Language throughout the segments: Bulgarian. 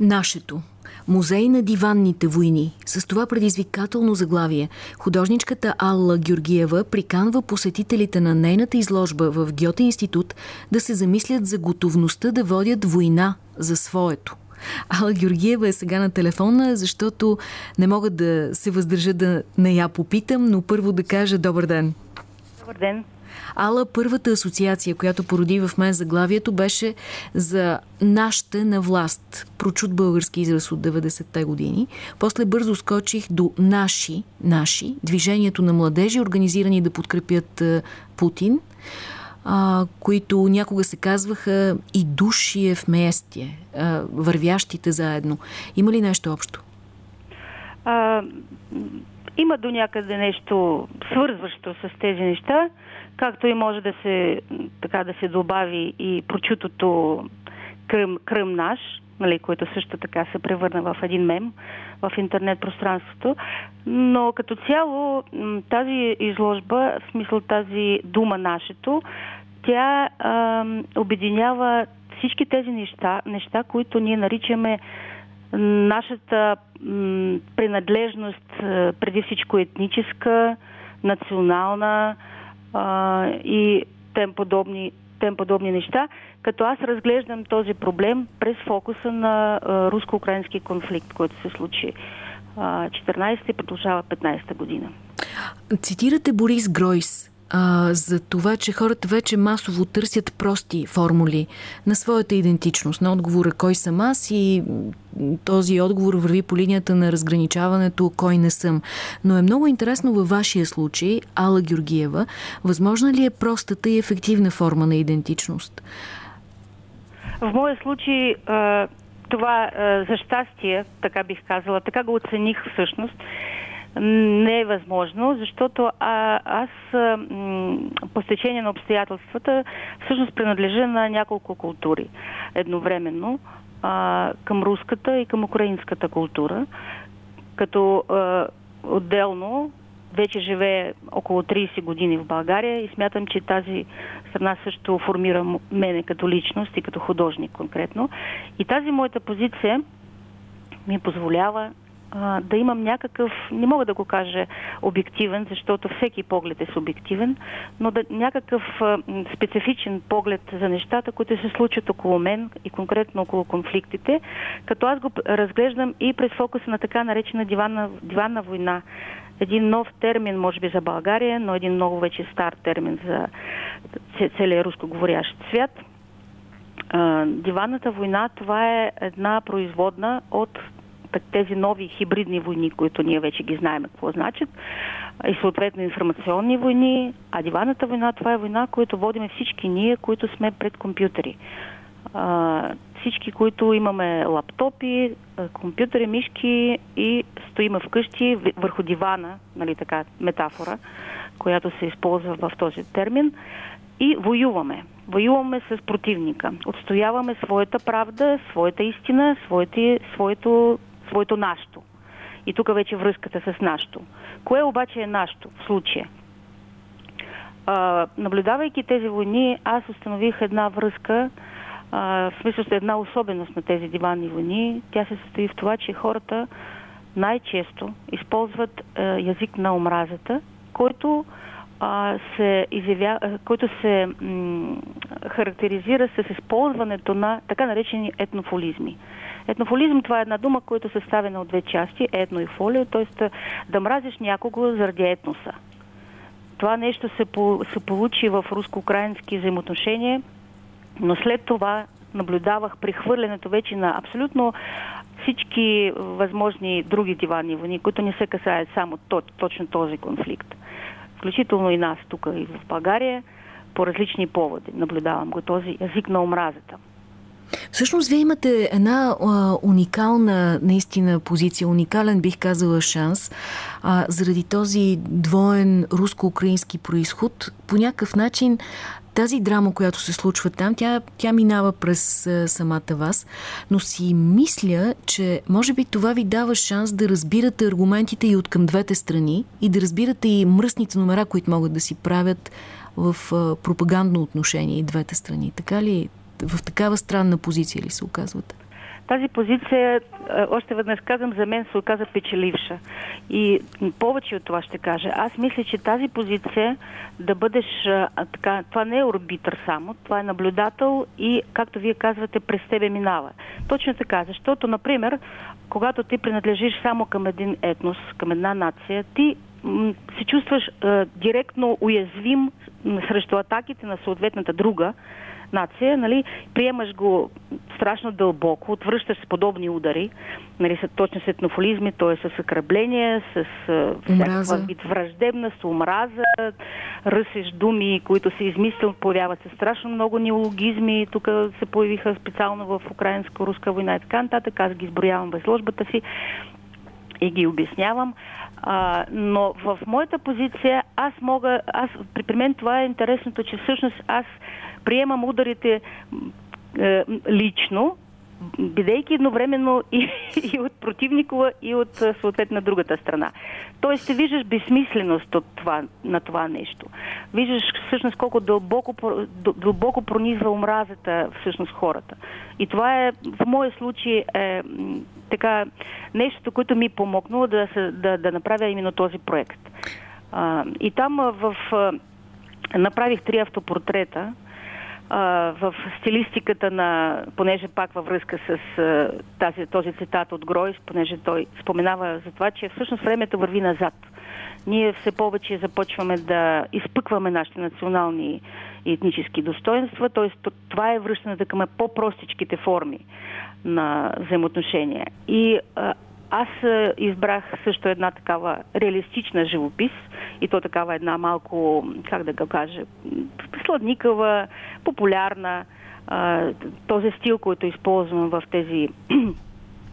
Нашето. Музей на диванните войни. С това предизвикателно заглавие художничката Алла Георгиева приканва посетителите на нейната изложба в Гьоте институт да се замислят за готовността да водят война за своето. Алла Георгиева е сега на телефона, защото не мога да се въздържа да не я попитам, но първо да кажа добър ден. Добър ден. Ала, първата асоциация, която породи в мен заглавието, беше за нашите на власт. Прочут български израз от 90-те години. После бързо скочих до наши, наши, движението на младежи, организирани да подкрепят Путин, а, които някога се казваха и души е вместе, а, вървящите заедно. Има ли нещо общо? А, има до някъде нещо свързващо с тези неща, както и може да се, така да се добави и прочутото Кръм, Кръм наш, нали, който също така се превърна в един мем в интернет пространството. Но като цяло тази изложба, в смисъл тази дума нашето, тя а, обединява всички тези неща, неща, които ние наричаме нашата принадлежност преди всичко етническа, национална и тем подобни, тем подобни неща, като аз разглеждам този проблем през фокуса на руско-украински конфликт, който се случи 14 и продължава 15 година. Цитирате Борис Гройс а, за това, че хората вече масово търсят прости формули на своята идентичност, на отговора кой съм аз и този отговор върви по линията на разграничаването кой не съм. Но е много интересно във вашия случай, Алла Георгиева, възможна ли е простата и ефективна форма на идентичност? В моя случай това за щастие, така бих казала, така го оцених всъщност, не е възможно, защото а, аз м, по стечение на обстоятелствата всъщност принадлежа на няколко култури едновременно а, към руската и към украинската култура, като а, отделно вече живее около 30 години в България и смятам, че тази страна също формира мене като личност и като художник конкретно. И тази моята позиция ми позволява а, да имам някакъв, не мога да го кажа обективен, защото всеки поглед е субективен, но да, някакъв а, специфичен поглед за нещата, които се случат около мен и конкретно около конфликтите, като аз го разглеждам и през фокуса на така наречена диванна, диванна война. Един нов термин, може би, за България, но един много вече стар термин за целият рускоговорящ свят. Диванната война, това е една производна от тези нови хибридни войни, които ние вече ги знаем какво значат, и съответно информационни войни, а диваната война това е война, която водиме всички ние, които сме пред компютъри. Всички, които имаме лаптопи, компютъри, мишки и стоиме вкъщи върху дивана, нали така, метафора, която се използва в този термин, и воюваме. Воюваме с противника. Отстояваме своята правда, своята истина, своите, своето своето нашето. И тук вече връзката с нашето. Кое обаче е нашето в случая? А, наблюдавайки тези войни, аз установих една връзка, а, в смисъл една особеност на тези диванни войни. Тя се състои в това, че хората най-често използват а, язик на омразата, който а, се изявя, който се м- характеризира с използването на така наречени етнофолизми. Етнофолизм това е една дума, която е съставена от две части, етно и фолио, т.е. да мразиш някого заради етноса. Това нещо се, по, се получи в руско-украински взаимоотношения, но след това наблюдавах прехвърлянето вече на абсолютно всички възможни други диванни войни, които не се касаят само точно този конфликт. Включително и нас тук и в България по различни поводи наблюдавам го този език на омразата. Всъщност, вие имате една а, уникална, наистина, позиция, уникален, бих казала, шанс, а, заради този двоен руско-украински происход. По някакъв начин тази драма, която се случва там, тя, тя минава през а, самата вас, но си мисля, че може би това ви дава шанс да разбирате аргументите и от към двете страни и да разбирате и мръсните номера, които могат да си правят в а, пропагандно отношение и двете страни. Така ли в такава странна позиция ли се оказвате? тази позиция, още веднъж казвам, за мен се оказа печеливша. И повече от това ще кажа. Аз мисля, че тази позиция да бъдеш а, така, това не е орбитър само, това е наблюдател и, както вие казвате, през тебе минава. Точно така, защото, например, когато ти принадлежиш само към един етнос, към една нация, ти се чувстваш а, директно уязвим срещу атаките на съответната друга нация, нали, приемаш го страшно дълбоко, отвръщаш с подобни удари, нали, са точно с етнофолизми, т.е. с съкрабление, с всякаква вид враждебна, с омраза, ръсиш думи, които се измислят, появяват се страшно много неологизми, тук се появиха специално в украинско-руска война и така нататък, аз ги изброявам в изложбата си и ги обяснявам. А, но в моята позиция аз мога, аз, при, при мен това е интересното, че всъщност аз приемам ударите е, лично, бидейки едновременно и, и от противникова, и от съответна другата страна. Тоест ще виждаш безсмисленост от това, на това нещо. Виждаш всъщност колко дълбоко, дълбоко пронизва омразата всъщност хората. И това е, в моя случай, е, така, нещо, което ми е помогнало да, да, да направя именно този проект. А, и там в, направих три автопортрета, в стилистиката на, понеже пак във връзка с тази, този цитат от Гройс, понеже той споменава за това, че всъщност времето върви назад. Ние все повече започваме да изпъкваме нашите национални и етнически достоинства, т.е. това е връщането към по-простичките форми на взаимоотношения. И аз избрах също една такава реалистична живопис и то такава една малко, как да го кажа, сладникава, популярна, този стил, който използвам в тези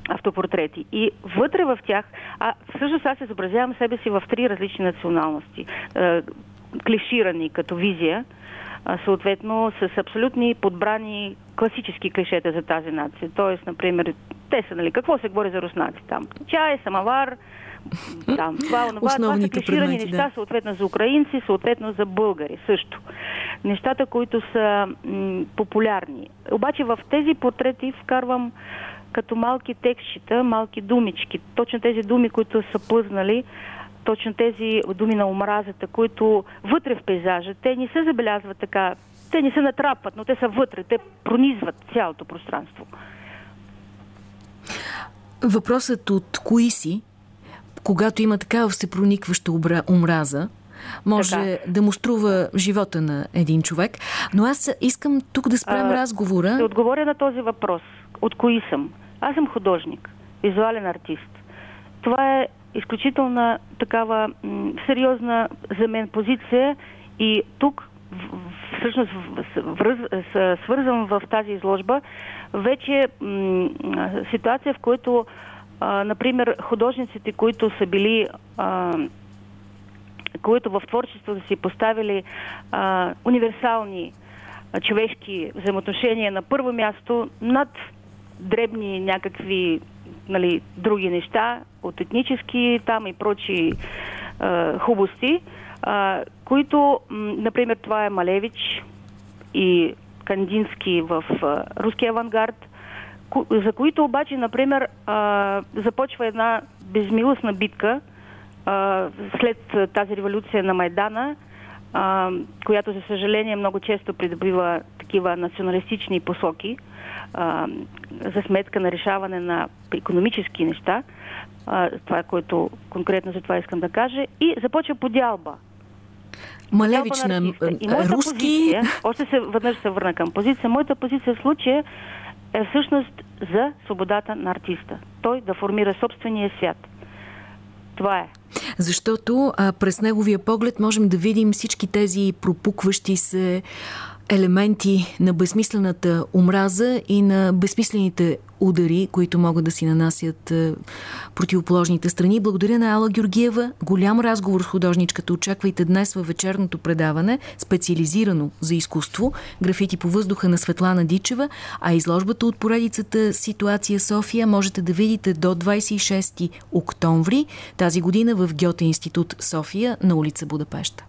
автопортрети. И вътре в тях, а всъщност аз изобразявам себе си в три различни националности, клиширани като визия, съответно с абсолютни подбрани класически клишета за тази нация. Тоест, например, те са, нали, какво се говори за руснаци там? Чай, самовар, там, това, това, това са клиширани неща, да. съответно за украинци, съответно за българи също. Нещата, които са м, популярни. Обаче в тези портрети вкарвам като малки текстчета, малки думички. Точно тези думи, които са плъзнали, точно тези думи на омразата, които вътре в пейзажа, те не се забелязват така, те не се натрапват, но те са вътре, те пронизват цялото пространство. Въпросът от кои си, когато има такава всепроникваща омраза, може така. да му струва живота на един човек. Но аз искам тук да спрем а, разговора. Да отговоря на този въпрос. От кои съм? Аз съм художник, визуален артист. Това е изключително такава м, сериозна за мен позиция и тук всъщност свързвам в тази изложба вече м, ситуация, в която а, например художниците, които са били а, които в творчеството си поставили а, универсални а, човешки взаимоотношения на първо място над дребни някакви нали, други неща, от етнически там и прочи а, хубости, а, които, например, това е Малевич и Кандински в а, руския авангард, ко- за които обаче, например, а, започва една безмилостна битка а, след тази революция на Майдана, а, която, за съжаление, много често придобива такива националистични посоки а, за сметка на решаване на економически неща. А, това е което конкретно за това искам да кажа. И започва подялба. Малевич на, на руски... Позиция, още се, веднъж се върна към позиция. Моята позиция в случая е всъщност за свободата на артиста. Той да формира собствения свят. Това е. Защото а, през неговия поглед можем да видим всички тези пропукващи се елементи на безсмислената омраза и на безсмислените удари, които могат да си нанасят е, противоположните страни. Благодаря на Алла Георгиева. Голям разговор с художничката очаквайте днес във вечерното предаване, специализирано за изкуство, графити по въздуха на Светлана Дичева, а изложбата от поредицата Ситуация София можете да видите до 26 октомври тази година в Гьоте институт София на улица Будапешта.